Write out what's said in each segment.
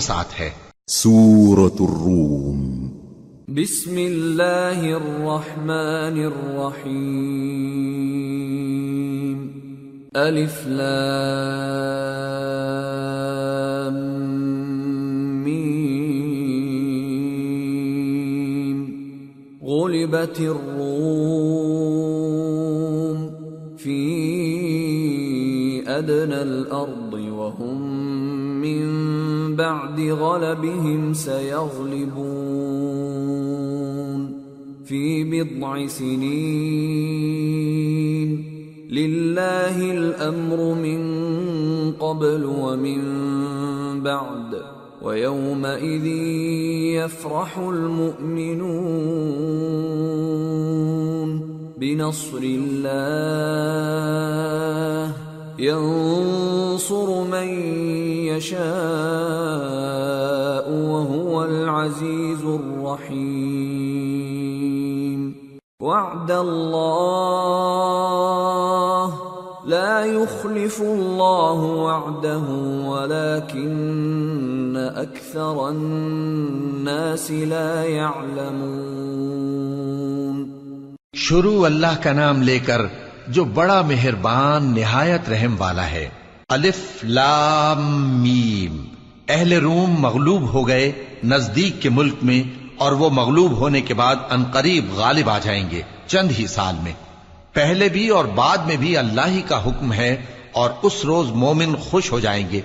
ساتھ ہے۔ سورة الروم۔ بسم الله الرحمن الرحيم ألف لام ميم غلبت الروم في أدنى الأرض وهم من بعد غلبهم سيغلبون في بضع سنين. لله الأمر من قبل ومن بعد، ويومئذ يفرح المؤمنون. بنصر الله ينصر من يشاء وهو العزيز الرحيم. وعد الله لا يخلف الله وعده، ولكن أكثر الناس لا يعلمون. شروع اللہ کا نام لے کر جو بڑا مہربان نہایت رحم والا ہے۔ الف لام میم۔ اہل روم مغلوب ہو گئے نزدیک کے ملک میں اور وہ مغلوب ہونے کے بعد انقریب غالب آ جائیں گے چند ہی سال میں۔ پہلے بھی اور بعد میں بھی اللہ ہی کا حکم ہے اور اس روز مومن خوش ہو جائیں گے۔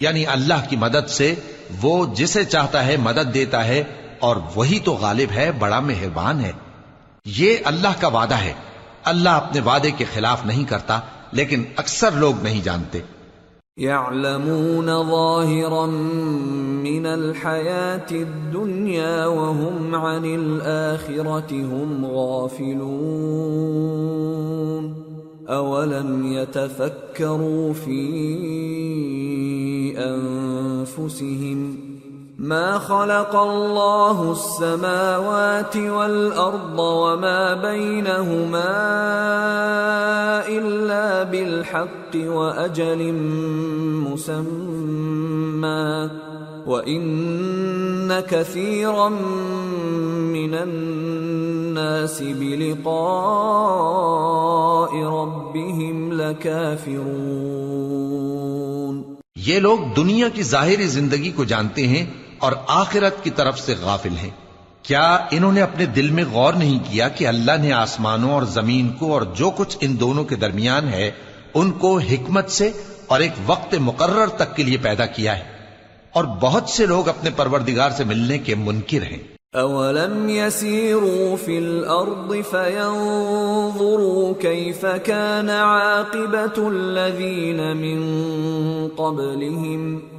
یعنی اللہ کی مدد سے وہ جسے چاہتا ہے مدد دیتا ہے اور وہی تو غالب ہے، بڑا مہربان ہے۔ یہ اللہ کا وعدہ ہے۔ اللہ اپنے وعدے کے خلاف نہیں کرتا، لیکن اکثر لوگ نہیں جانتے۔ يعلمون ظاهرا من الحياة الدنيا وهم عن الآخرة هم غافلون۔ أولم يتفكروا في أنفسهم؟ ما خلق الله السماوات والأرض وما بينهما إلا بالحق وأجل مسمى وإن كثيرا من الناس بلقاء ربهم لكافرون یہ لوگ دنیا کی ظاہری زندگی کو جانتے ہیں اور آخرت کی طرف سے غافل ہیں۔ کیا انہوں نے اپنے دل میں غور نہیں کیا کہ اللہ نے آسمانوں اور زمین کو اور جو کچھ ان دونوں کے درمیان ہے، ان کو حکمت سے اور ایک وقت مقرر تک کے لیے پیدا کیا ہے؟ اور بہت سے لوگ اپنے پروردگار سے ملنے کے منکر ہیں۔ أولم يسيروا في الأرض فينظروا كيف كان عاقبة الذين من قبلهم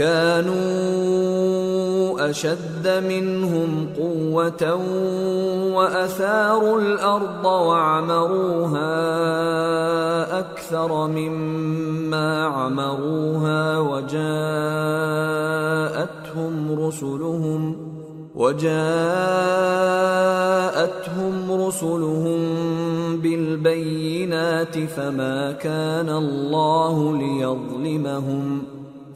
كانوا أشد منهم قوة وأثاروا الأرض وعمروها أكثر مما عمروها وجاءتهم رسلهم وجاءتهم رسلهم بالبينات فما كان الله ليظلمهم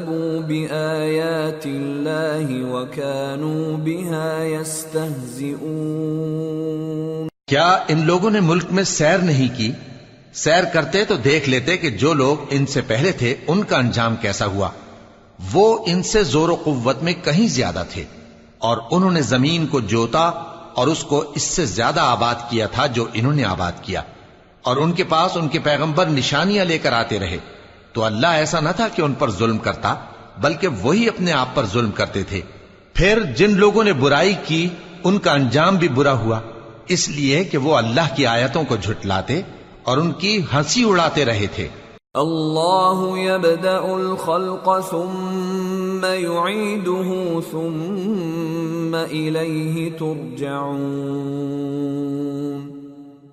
كذبوا بآيات الله وكانوا بها يستهزئون کیا ان لوگوں نے ملک میں سیر نہیں کی؟ سیر کرتے تو دیکھ لیتے کہ جو لوگ ان سے پہلے تھے، ان کا انجام کیسا ہوا؟ وہ ان سے زور و قوت میں کہیں زیادہ تھے، اور انہوں نے زمین کو جوتا اور اس کو اس سے زیادہ آباد کیا تھا جو انہوں نے آباد کیا۔ اور ان کے پاس ان کے پیغمبر نشانیاں لے کر آتے رہے۔ تو اللہ ایسا نہ تھا کہ ان پر ظلم کرتا، بلکہ وہی اپنے آپ پر ظلم کرتے تھے۔ پھر جن لوگوں نے برائی کی، ان کا انجام بھی برا ہوا۔ اس لیے کہ وہ اللہ کی آیتوں کو جھٹلاتے اور ان کی ہنسی اڑاتے رہے تھے۔ الله يبدأ الخلق ثم يعيده ثم إليه ترجعون۔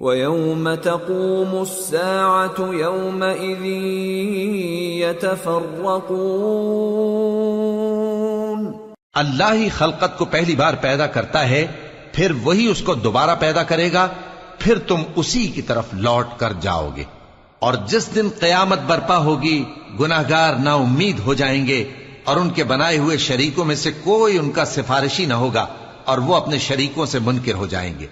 ويوم تقوم الساعة يومئذ يتفرقون اللہ ہی خلقت کو پہلی بار پیدا کرتا ہے، پھر وہی اس کو دوبارہ پیدا کرے گا، پھر تم اسی کی طرف لوٹ کر جاؤ گے۔ اور جس دن قیامت برپا ہوگی، گناہگار نا امید ہو جائیں گے، اور ان کے بنائے ہوئے شریکوں میں سے کوئی ان کا سفارشی نہ ہوگا، اور وہ اپنے شریکوں سے منکر ہو جائیں گے۔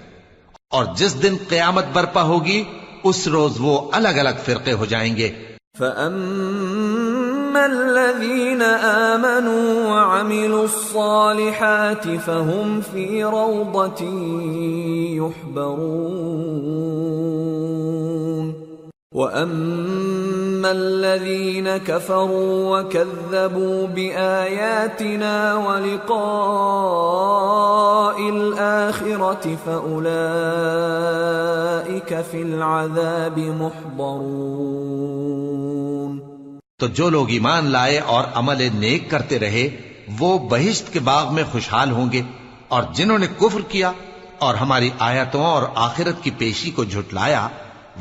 اور جس دن قیامت برپا ہوگی، اس روز وہ الگ الگ فرقے ہو جائیں گے۔ فَأَمَّا الَّذِينَ آمَنُوا وَعَمِلُوا الصَّالِحَاتِ فَهُمْ فِي رَوْضَةٍ يُحْبَرُونَ۔ وَأَمَّا الَّذِينَ كَفَرُوا وَكَذَّبُوا بِآيَاتِنَا وَلِقَاءِ الْآخِرَةِ فَأُولَئِكَ فِي الْعَذَابِ مُحْضَرُونَ تو جو لوگ ایمان لائے اور عمل نیک کرتے رہے، وہ بہشت کے باغ میں خوشحال ہوں گے اور جنہوں نے کفر کیا اور ہماری آیتوں اور آخرت کی پیشی کو جھٹلایا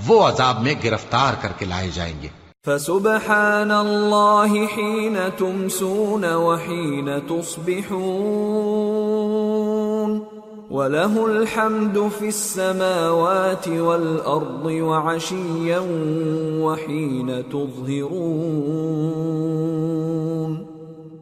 وہ عذاب میں گرفتار کر کے لائے جائیں گے۔ فسبحان الله حين تمسون وحين تصبحون وله الحمد في السماوات والأرض وعشيا وحين تظهرون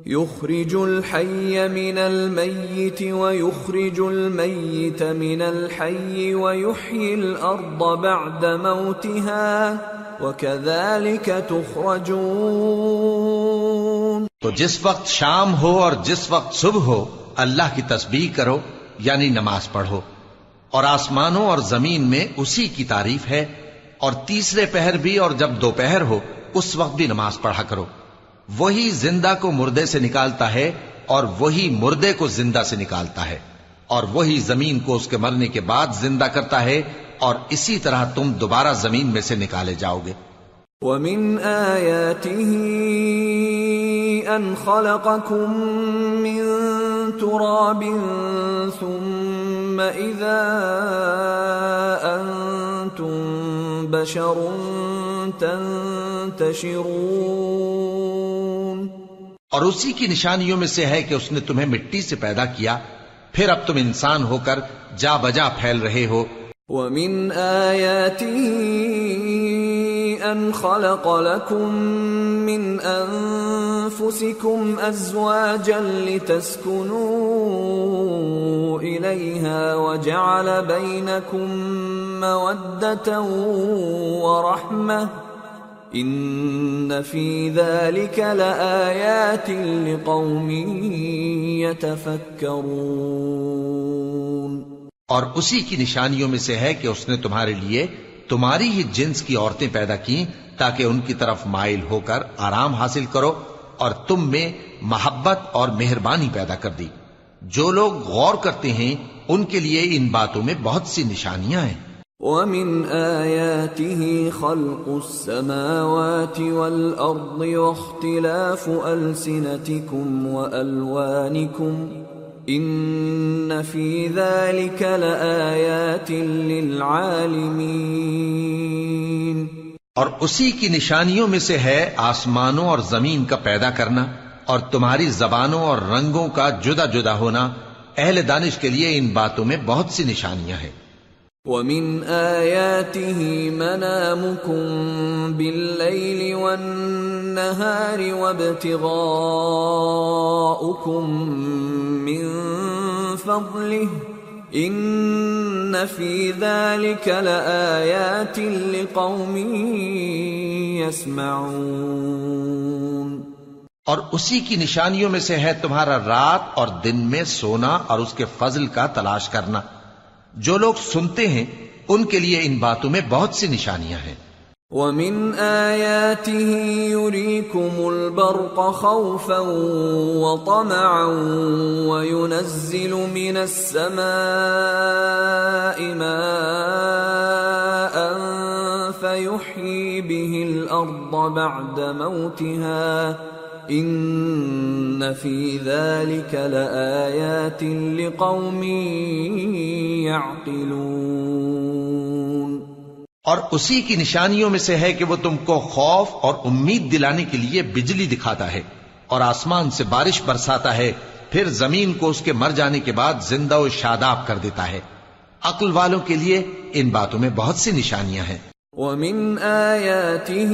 يخرج الحي من الميت ويخرج الميت من الحي ويحيي الأرض بعد موتها وكذلك تخرجون. تو جس وقت شام ہو اور جس وقت صبح ہو، اللہ کی تسبیح کرو یعنی نماز پڑھو۔ اور آسمانوں اور زمین میں اسی کی تعریف ہے، اور تیسرے پہر بھی اور جب دوپہر ہو، اس وقت بھی نماز پڑھا کرو۔ وہی زندہ کو مردے سے نکالتا ہے اور وہی مردے کو زندہ سے نکالتا ہے اور وہی زمین کو اس کے مرنے کے بعد زندہ کرتا ہے اور اسی طرح تم دوبارہ زمین میں سے نکالے جاؤ گے۔ ومن آياته أن خلقكم من تراب ثم إذا أنتم بشر تنتشرون اور اسی کی نشانیوں میں سے ہے کہ اس نے تمہیں مٹی سے پیدا کیا، پھر اب تم انسان ہو کر جا بجا پھیل رہے ہو۔ ومن آياته أن خلق لكم من أنفسكم أزواجا لتسكنوا إليها وجعل بينكم مودة ورحمة إن في ذلك لآيات لقوم يتفكرون اور اسی کی نشانیوں میں سے ہے کہ اس نے تمہارے لیے تمہاری ہی جنس کی عورتیں پیدا کی تاکہ ان کی طرف مائل ہو کر آرام حاصل کرو اور تم میں محبت اور مہربانی پیدا کر دی۔ جو لوگ غور کرتے ہیں، ان کے لیے ان باتوں میں بہت سی نشانیاں ہیں۔ ومن آياته خلق السماوات والأرض واختلاف ألسنتكم وألوانكم إن في ذلك لآيات للعالمين اور اسی کی نشانیوں میں سے ہے آسمانوں اور زمین کا پیدا کرنا اور تمہاری زبانوں اور رنگوں کا جدا جدا ہونا۔ اہل دانش کے لیے ان باتوں میں بہت سی نشانیاں ہیں۔ ومن آياته منامكم بالليل والنهار وابتغاؤكم من فضله إن في ذلك لآيات لقوم يسمعون اور اسی کی نشانیوں میں سے ہے تمہارا رات اور دن میں سونا اور اس کے فضل کا تلاش کرنا۔ جو لوگ سنتے ہیں، ان کے لیے ان باتوں میں بہت سی نشانیاں ہیں۔ ومن آياته يريكم البرق خوفا وطمعا وينزل من السماء ماء فيحيي به الأرض بعد موتها إن في ذلك لآيات لقوم يعقلون اور اسی کی نشانیوں میں سے ہے کہ وہ تم کو خوف اور امید دلانے کے لیے بجلی دکھاتا ہے اور آسمان سے بارش برساتا ہے پھر زمین کو اس کے مر جانے کے بعد زندہ و شاداب کر دیتا ہے۔ عقل والوں کے لیے ان باتوں میں بہت سی نشانیاں ہیں۔ ومن آياته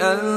أن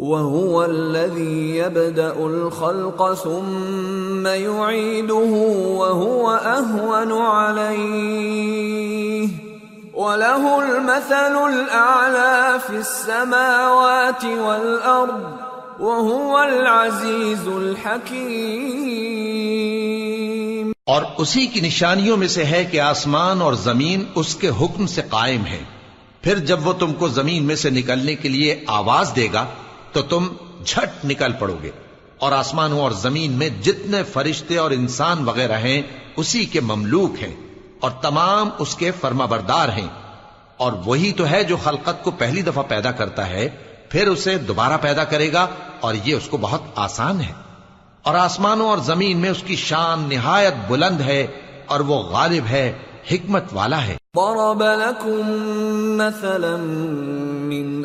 وهو الذي يبدأ الخلق ثم يعيده وهو أهون عليه. وله المثل الأعلى في السماوات والأرض وهو العزيز الحكيم. اور اسی کی نشانیوں میں سے ہے کہ آسمان اور زمین اس کے حکم سے قائم ہے پھر جب وہ تم کو زمین میں سے نکلنے کے لیے آواز دے گا تو تم جھٹ نکل پڑو گے۔ اور آسمانوں اور زمین میں جتنے فرشتے اور انسان وغیرہ ہیں، اسی کے مملوک ہیں۔ اور تمام اس کے فرما بردار ہیں۔ اور وہی تو ہے جو خلقت کو پہلی دفعہ پیدا کرتا ہے، پھر اسے دوبارہ پیدا کرے گا۔ اور یہ اس کو بہت آسان ہے۔ اور آسمانوں اور زمین میں اس کی شان نہایت بلند ہے، اور وہ غالب ہے، حکمت والا ہے۔ ضرب لكم مثلا من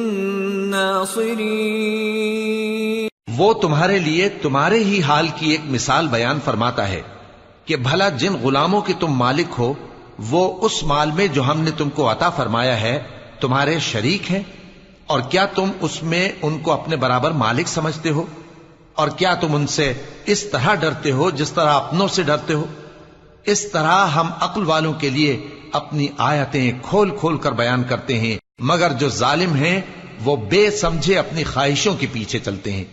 وہ تمہارے لیے تمہارے ہی حال کی ایک مثال بیان فرماتا ہے کہ بھلا جن غلاموں کے تم مالک ہو، وہ اس مال میں جو ہم نے تم کو عطا فرمایا ہے، تمہارے شریک ہیں؟ اور کیا تم اس میں ان کو اپنے برابر مالک سمجھتے ہو؟ اور کیا تم ان سے اس طرح ڈرتے ہو جس طرح اپنوں سے ڈرتے ہو؟ اس طرح ہم عقل والوں کے لیے اپنی آیتیں کھول کھول کر بیان کرتے ہیں، مگر جو ظالم ہیں وہ بے سمجھے اپنی خواہشوں کے پیچھے چلتے ہیں۔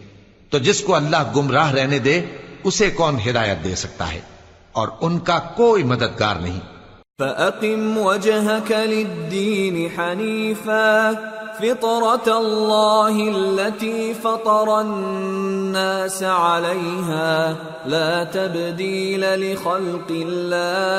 تو جس کو اللہ گمراہ رہنے دے، اسے کون ہدایت دے سکتا ہے؟ اور ان کا کوئی مددگار نہیں۔ فأقم وجهك للدين حنيفا، فطرة الله التي فطر الناس عليها، لا تبديل لخلق الله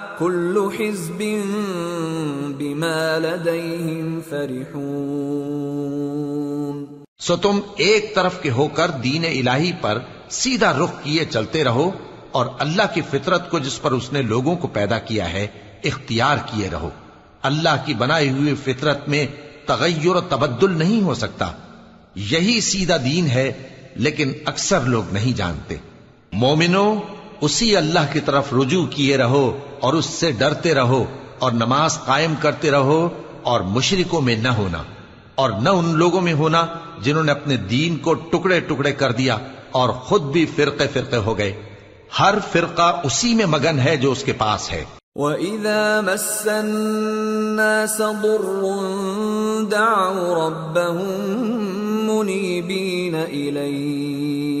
كل حزب بما لديهم فرحون سو تم ایک طرف کے ہو کر دین الہی پر سیدھا رخ کیے چلتے رہو اور اللہ کی فطرت کو جس پر اس نے لوگوں کو پیدا کیا ہے، اختیار کیے رہو۔ اللہ کی بنائی ہوئی فطرت میں تغیر و تبدل نہیں ہو سکتا۔ یہی سیدھا دین ہے، لیکن اکثر لوگ نہیں جانتے۔ مومنو اسی اللہ کی طرف رجوع کیے رہو اور اس سے ڈرتے رہو اور نماز قائم کرتے رہو اور مشرکوں میں نہ ہونا اور نہ ان لوگوں میں ہونا جنہوں نے اپنے دین کو ٹکڑے ٹکڑے کر دیا اور خود بھی فرقے فرقے ہو گئے۔ ہر فرقہ اسی میں مگن ہے جو اس کے پاس ہے۔ وَإِذَا مَسَّ النَّاسَ ضُرٌّ دَعَوْا رَبَّهُم مُنِيبِينَ إِلَيْهِ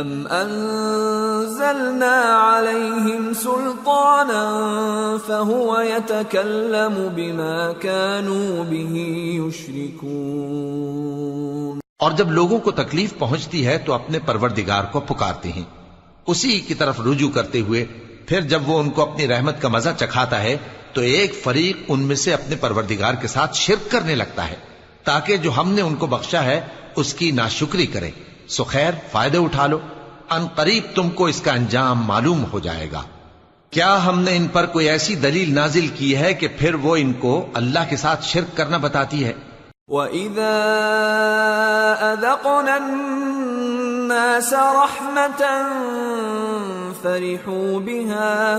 أَمْ أَنزَلْنَا عَلَيْهِمْ سُلْطَانًا فَهُوَ يَتَكَلَّمُ بِمَا كَانُوا بِهِ يُشْرِكُونَ۔ اور جب لوگوں کو تکلیف پہنچتی ہے تو اپنے پروردگار کو پکارتے ہیں۔ اسی کی طرف رجوع کرتے ہوئے پھر جب وہ ان کو اپنی رحمت کا مزہ چکھاتا ہے تو ایک فریق ان میں سے اپنے پروردگار کے ساتھ شرک کرنے لگتا ہے تاکہ جو ہم نے ان کو بخشا ہے اس کی ناشکری کرے۔ سو خیر فائدے اٹھا لو۔ ان قریب تم کو اس کا انجام معلوم ہو جائے گا۔ کیا ہم نے ان پر کوئی ایسی دلیل نازل کی ہے کہ پھر وہ ان کو اللہ کے ساتھ شرک کرنا بتاتی ہے؟ وَإِذَا أَذَقْنَا النَّاسَ رَحْمَةً فَرِحُوا بِهَا۔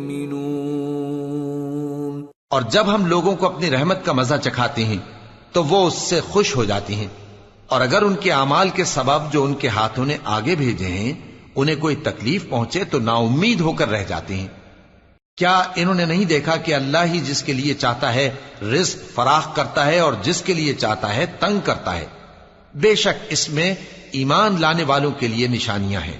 اور جب ہم لوگوں کو اپنی رحمت کا مزہ چکھاتے ہیں، تو وہ اس سے خوش ہو جاتی ہیں۔ اور اگر ان کے اعمال کے سبب جو ان کے ہاتھوں نے آگے بھیجے ہیں، انہیں کوئی تکلیف پہنچے، تو نا امید ہو کر رہ جاتے ہیں۔ کیا انہوں نے نہیں دیکھا کہ اللہ ہی جس کے لیے چاہتا ہے رزق فراخ کرتا ہے اور جس کے لیے چاہتا ہے تنگ کرتا ہے؟ بے شک اس میں ایمان لانے والوں کے لیے نشانیاں ہیں۔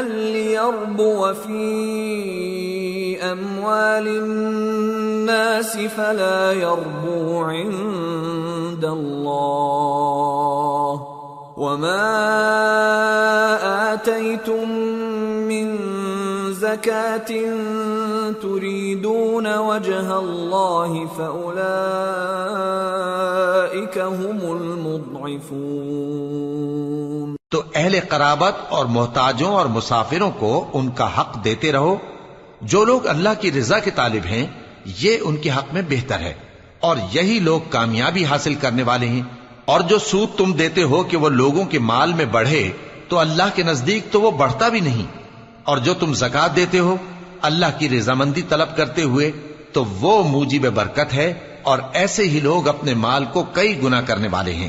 ليربو في أموال الناس فلا يربو عند الله وما آتيتم من زكاة تريدون وجه الله فأولئك هم المضعفون تو اہل قرابت اور محتاجوں اور مسافروں کو ان کا حق دیتے رہو۔ جو لوگ اللہ کی رضا کے طالب ہیں، یہ ان کے حق میں بہتر ہے۔ اور یہی لوگ کامیابی حاصل کرنے والے ہیں۔ اور جو سود تم دیتے ہو کہ وہ لوگوں کے مال میں بڑھے، تو اللہ کے نزدیک تو وہ بڑھتا بھی نہیں۔ اور جو تم زکات دیتے ہو، اللہ کی رضامندی طلب کرتے ہوئے، تو وہ موجب برکت ہے۔ اور ایسے ہی لوگ اپنے مال کو کئی گنا کرنے والے ہیں۔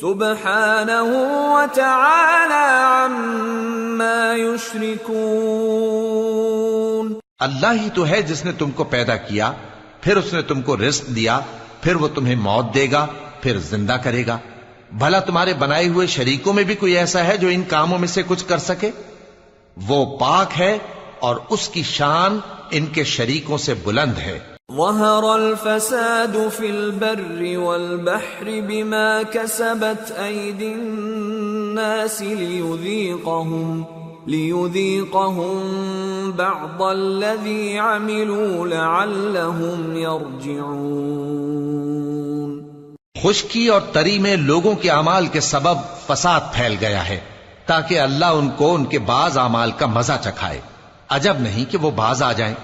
سبحانه وتعالى عما يشركون. اللہ ہی تو ہے جس نے تم کو پیدا کیا، پھر اس نے تم کو رزق دیا، پھر وہ تمہیں موت دے گا، پھر زندہ کرے گا۔ بھلا تمہارے بنائے ہوئے شریکوں میں بھی کوئی ایسا ہے جو ان کاموں میں سے کچھ کر سکے؟ وہ پاک ہے اور اس کی شان ان کے شریکوں سے بلند ہے۔ ظهر الفساد في البر والبحر بما كسبت أيدي الناس ليذيقهم ليذيقهم بعض الذي عملوا لعلهم يرجعون خشکی اور تری میں لوگوں کے اعمال کے سبب فساد پھیل گیا ہے، تاکہ اللہ ان کو ان کے بعض اعمال کا مزہ چکھائے۔ عجب نہیں کہ وہ باز آ جائیں۔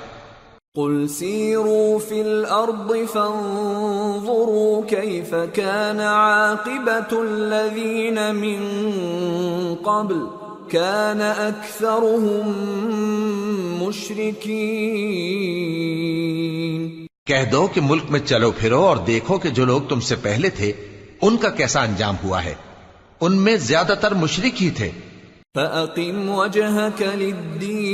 قل سيروا في الأرض فانظروا كيف كان عاقبة الذين من قبل كان أكثرهم مشركين کہہ دو کہ ملک میں چلو پھرو اور دیکھو کہ جو لوگ تم سے پہلے تھے ان کا کیسا انجام ہوا ہے۔ ان میں زیادہ تر مشرک ہی تھے۔ فأقم وجهك للدين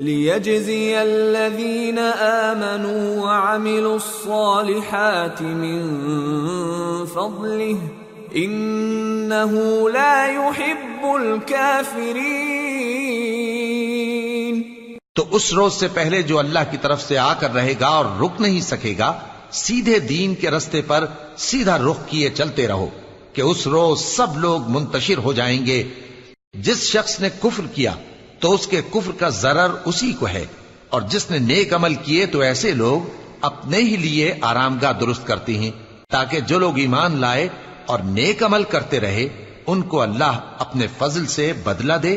ليجزي الذين آمنوا وعملوا الصالحات من فضله إنه لا يحب الكافرين تو اس روز سے پہلے جو اللہ کی طرف سے آ کر رہے گا اور رک نہیں سکے گا، سیدھے دین کے رستے پر سیدھا رخ کیے چلتے رہو کہ اس روز سب لوگ منتشر ہو جائیں گے۔ جس شخص نے کفر کیا تو اس کے کفر کا ضرر اسی کو ہے۔ اور جس نے نیک عمل کیے تو ایسے لوگ اپنے ہی لیے آرام گاہ درست کرتی ہیں، تاکہ جو لوگ ایمان لائے اور نیک عمل کرتے رہے، ان کو اللہ اپنے فضل سے بدلہ دے۔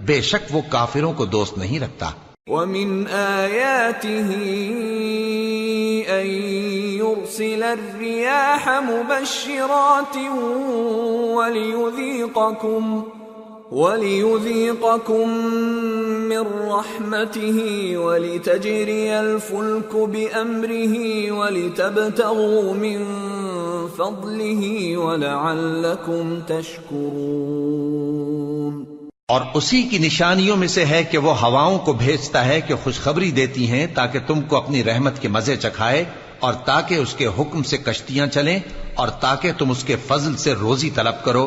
بے شک وہ کافروں کو دوست نہیں رکھتا۔ ومن آياته أن يرسل الرياح مبشرات وليذيقكم وليذيقكم من رحمته ولتجري الفلك بأمره ولتبتغوا من فضله ولعلكم تشكرون اور اسی کی نشانیوں میں سے ہے کہ وہ ہواؤں کو بھیجتا ہے کہ خوشخبری دیتی ہیں تاکہ تم کو اپنی رحمت کے مزے چکھائے اور تاکہ اس کے حکم سے کشتیاں چلیں اور تاکہ تم اس کے فضل سے روزی طلب کرو۔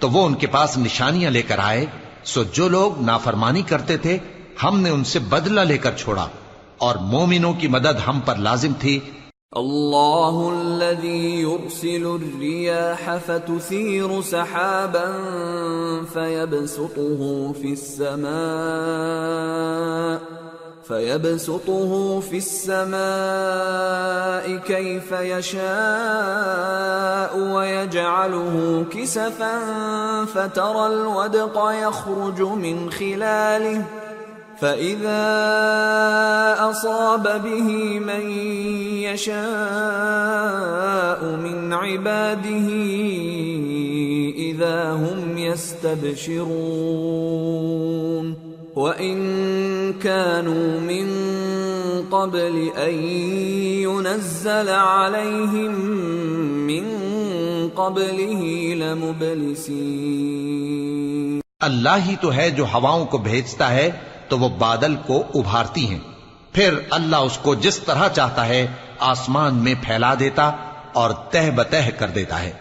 تو وہ ان کے پاس نشانیاں لے کر آئے، سو جو لوگ نافرمانی کرتے تھے، ہم نے ان سے بدلہ لے کر چھوڑا، اور مومنوں کی مدد ہم پر لازم تھی۔ الله الذي يرسل الرياح فتثير سحابا فيبسطه في السماء۔ فيبسطه في السماء كيف يشاء ويجعله كسفا فترى الودق يخرج من خلاله فإذا أصاب به من يشاء من عباده إذا هم يستبشرون وإن كانوا من قبل أن ينزل عليهم من قبله لمبلسين اللہ ہی تو ہے جو ہواؤں کو بھیجتا ہے، تو وہ بادل کو ابھارتی ہیں۔ پھر اللہ اس کو جس طرح چاہتا ہے، آسمان میں پھیلا دیتا اور تہ بتہ کر دیتا ہے۔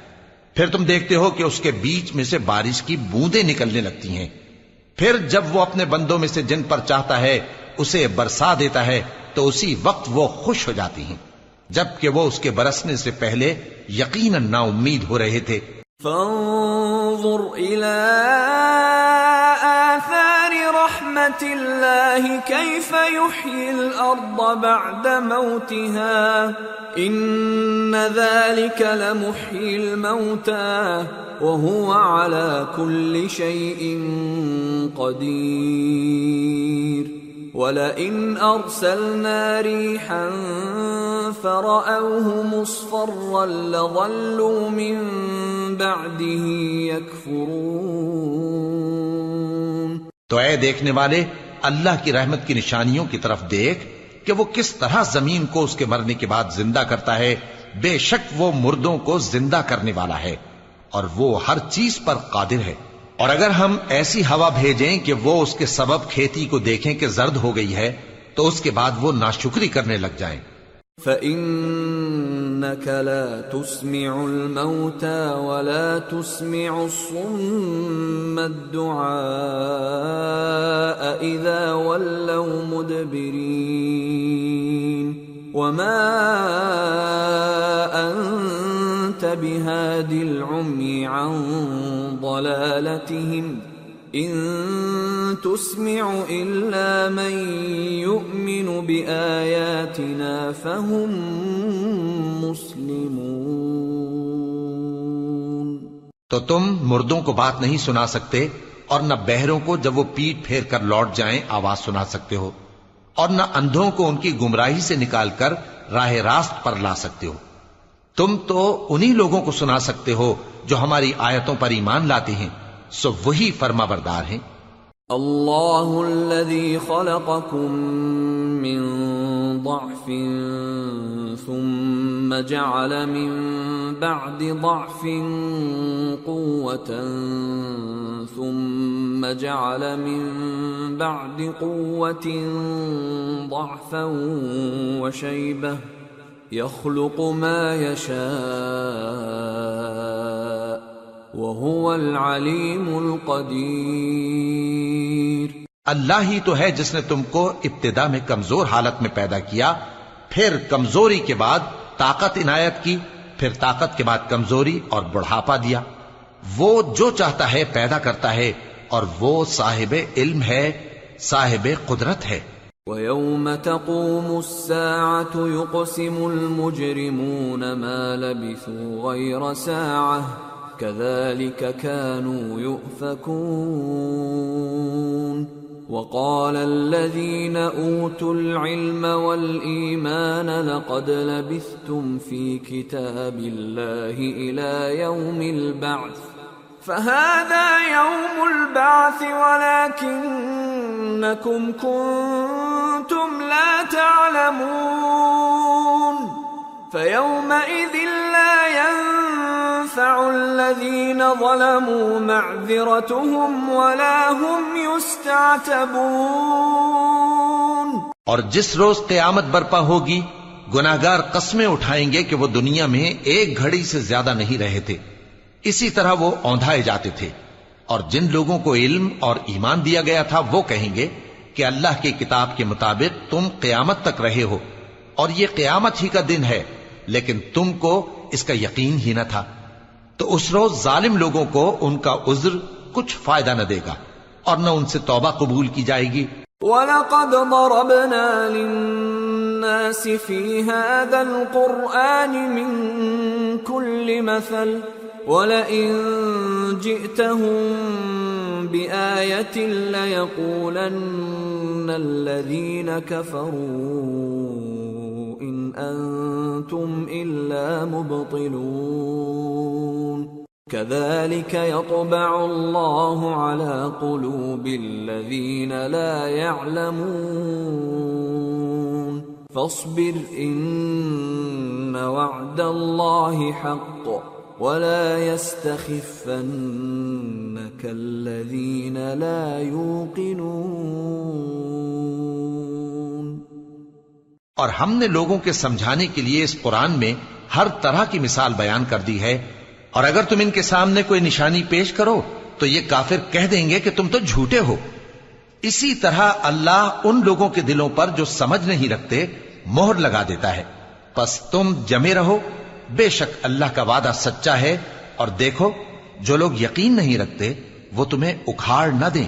پھر تم دیکھتے ہو کہ اس کے بیچ میں سے بارش کی بوندیں نکلنے لگتی ہیں۔ پھر جب وہ اپنے بندوں میں سے جن پر چاہتا ہے اسے برسا دیتا ہے، تو اسی وقت وہ خوش ہو جاتی ہیں۔ جبکہ وہ اس کے برسنے سے پہلے یقیناً نا امید ہو رہے تھے۔ فانظر الى آثار رحمة الله كيف يحيي الأرض بعد موتها؟ إن ذلك لمحيي الموتى، وهو على كل شيء قدير. ولئن أرسلنا ريحا فرأوه مصفرا لظلوا من بعده يكفرون. تو اے دیکھنے والے، اللہ کی رحمت کی نشانیوں کی طرف دیکھ کہ وہ کس طرح زمین کو اس کے مرنے کے بعد زندہ کرتا ہے۔ بے شک وہ مردوں کو زندہ کرنے والا ہے اور وہ ہر چیز پر قادر ہے۔ اور اگر ہم ایسی ہوا بھیجیں کہ وہ اس کے سبب کھیتی کو دیکھیں کہ زرد ہو گئی ہے، تو اس کے بعد وہ ناشکری کرنے لگ جائیں۔ فإنك لا تسمع الموتى ولا تسمع الصم الدعاء إذا ولوا مدبرين وما أنت بهاد العمي عن ضلالتهم ان تسمع الا من يؤمن فهم مسلمون تو تم مردوں کو بات نہیں سنا سکتے اور نہ بہروں کو جب وہ پیٹ پھیر کر لوٹ جائیں آواز سنا سکتے ہو اور نہ اندھوں کو ان کی گمراہی سے نکال کر راہ راست پر لا سکتے ہو۔ تم تو انہی لوگوں کو سنا سکتے ہو جو ہماری آیتوں پر ایمان لاتے ہیں۔ سو وہی فرما بردار ہیں۔ اللہ الذي خلقكم من ضعف ثم جعل من بعد ضعف قوة ثم جعل من بعد قوة ضعفا وشيبة يخلق ما يشاء وهو العليم القدير. اللہ ہی تو ہے جس نے تم کو ابتدا میں کمزور حالت میں پیدا کیا پھر کمزوری کے بعد طاقت عنایت کی پھر طاقت کے بعد کمزوری اور بڑھاپا دیا۔ وہ جو چاہتا ہے پیدا کرتا ہے اور وہ صاحب علم ہے صاحب قدرت ہے۔ ويوم تقوم الساعة يقسم المجرمون ما لبثوا غير ساعة كذلك كانوا يؤفكون وقال الذين أوتوا العلم والإيمان لقد لبثتم في كتاب الله إلى يوم البعث فهذا يوم البعث ولكنكم كنتم لا تعلمون فيومئذ الذين ظلموا معذرتهم ولا هم يستعتبون اور جس روز قیامت برپا ہوگی، گناہگار قسمیں اٹھائیں گے کہ وہ دنیا میں ایک گھڑی سے زیادہ نہیں رہے تھے۔ اسی طرح وہ اوندھائے جاتے تھے۔ اور جن لوگوں کو علم اور ایمان دیا گیا تھا، وہ کہیں گے کہ اللہ کی کتاب کے مطابق تم قیامت تک رہے ہو۔ اور یہ قیامت ہی کا دن ہے، لیکن تم کو اس کا یقین ہی نہ تھا۔ تو اس روز ظالم لوگوں کو ان کا عذر کچھ فائدہ نہ دے گا اور نہ ان سے توبہ قبول کی جائے گی۔ وَلَقَدْ ضَرَبْنَا لِلنَّاسِ فِي هَذَا الْقُرْآنِ مِنْ كُلِّ مَثَلٍ وَلَئِن جِئْتَهُمْ بِآيَةٍ لَيَقُولَنَّ الَّذِينَ كَفَرُوا إِنْ أَنْتُمْ إِلَّا مُبْطِلُونَ كَذَلِكَ يَطْبَعُ اللَّهُ عَلَى قُلُوبِ الَّذِينَ لَا يَعْلَمُونَ. فَاصْبِرْ، إِنَّ وَعْدَ اللَّهِ حَقٌّ. وَلَا يَسْتَخِفَّنَّكَ الَّذِينَ لَا يُوقِنُونَ. اور ہم نے لوگوں کے سمجھانے کے لیے اس قرآن میں ہر طرح کی مثال بیان کر دی ہے۔ اور اگر تم ان کے سامنے کوئی نشانی پیش کرو، تو یہ کافر کہہ دیں گے کہ تم تو جھوٹے ہو۔ اسی طرح اللہ ان لوگوں کے دلوں پر جو سمجھ نہیں رکھتے، مہر لگا دیتا ہے۔ پس تم جمے رہو۔ بے شک اللہ کا وعدہ سچا ہے۔ اور دیکھو، جو لوگ یقین نہیں رکھتے، وہ تمہیں اکھاڑ نہ دیں۔